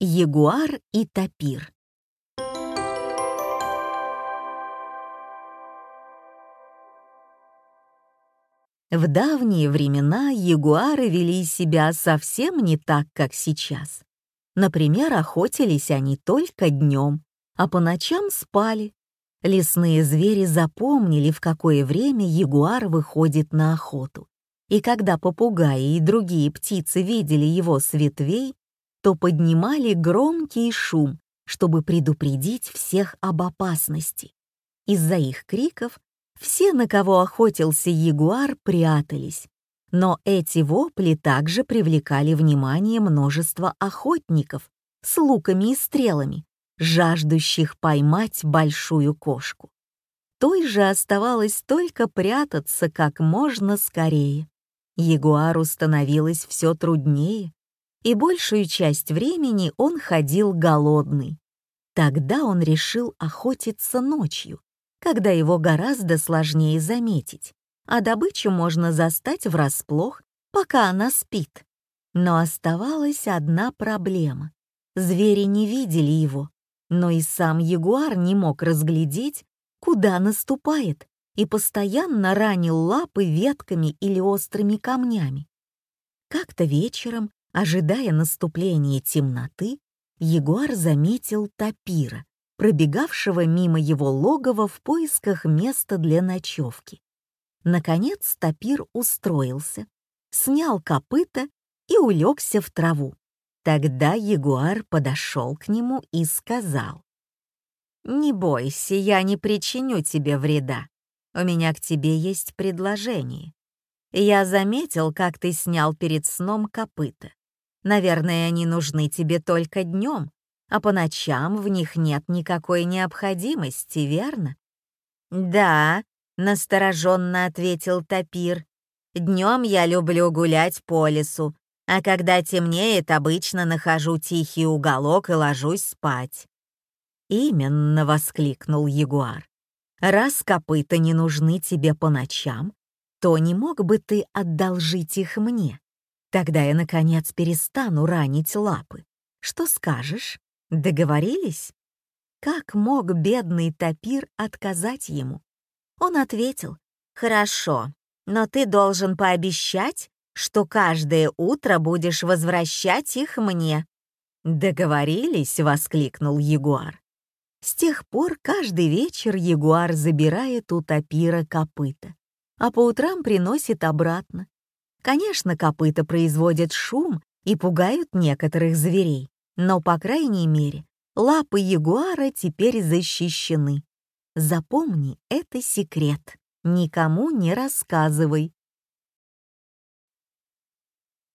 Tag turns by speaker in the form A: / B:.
A: Ягуар и тапир. В давние времена ягуары вели себя совсем не так, как сейчас. Например, охотились они только днем, а по ночам спали. Лесные звери запомнили, в какое время ягуар выходит на охоту. И когда попугаи и другие птицы видели его с ветвей, то поднимали громкий шум, чтобы предупредить всех об опасности. Из-за их криков все, на кого охотился ягуар, прятались. Но эти вопли также привлекали внимание множества охотников с луками и стрелами, жаждущих поймать большую кошку. Той же оставалось только прятаться как можно скорее. Ягуару становилось все труднее, и большую часть времени он ходил голодный. Тогда он решил охотиться ночью, когда его гораздо сложнее заметить, а добычу можно застать врасплох, пока она спит. Но оставалась одна проблема. Звери не видели его, но и сам ягуар не мог разглядеть, куда наступает, и постоянно ранил лапы ветками или острыми камнями. Как-то вечером, ожидая наступления темноты, ягуар заметил тапира, пробегавшего мимо его логова в поисках места для ночевки. Наконец тапир устроился, снял копыта и улегся в траву. Тогда ягуар подошел к нему и сказал, «Не бойся, я не причиню тебе вреда. У меня к тебе есть предложение. Я заметил, как ты снял перед сном копыта. Наверное, они нужны тебе только днем, а по ночам в них нет никакой необходимости, верно? Да, настороженно ответил Тапир. Днем я люблю гулять по лесу, а когда темнеет, обычно нахожу тихий уголок и ложусь спать. «Именно!» — воскликнул Ягуар. «Раз копыта не нужны тебе по ночам, то не мог бы ты одолжить их мне? Тогда я, наконец, перестану ранить лапы. Что скажешь?» Договорились? Как мог бедный тапир отказать ему? Он ответил, «Хорошо, но ты должен пообещать, что каждое утро будешь возвращать их мне». «Договорились?» — воскликнул ягуар. С тех пор каждый вечер ягуар забирает у тапира копыта, а по утрам приносит обратно. Конечно, копыта производят шум и пугают некоторых зверей, но, по крайней мере, лапы ягуара теперь защищены. Запомни, это секрет. Никому не рассказывай.